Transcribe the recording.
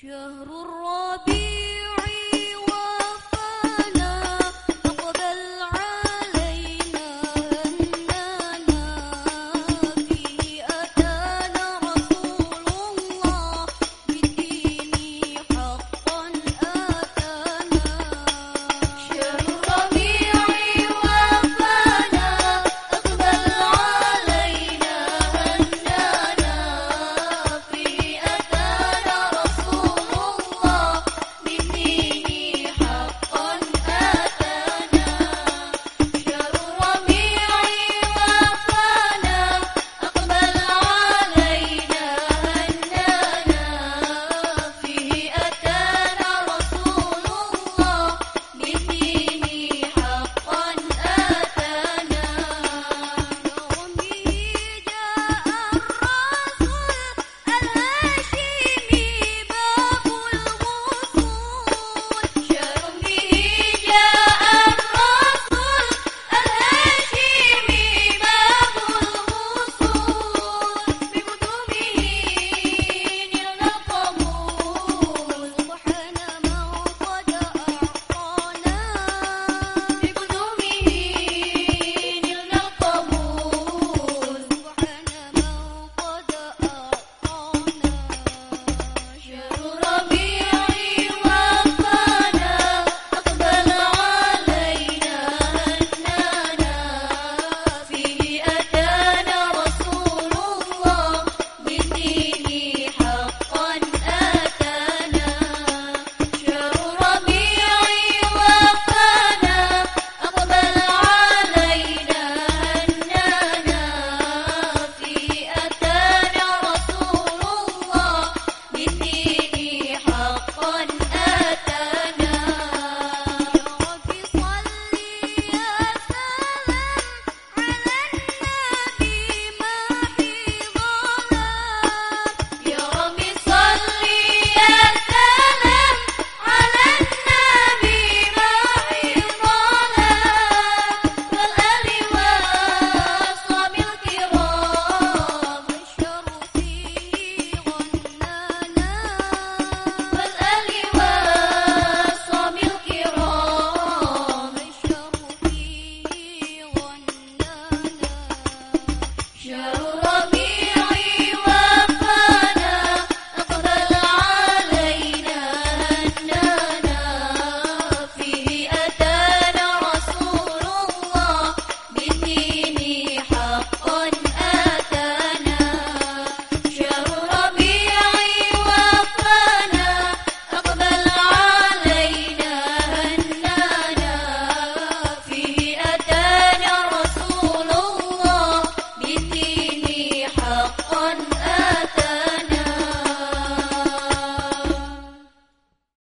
شهر الربيع. Show.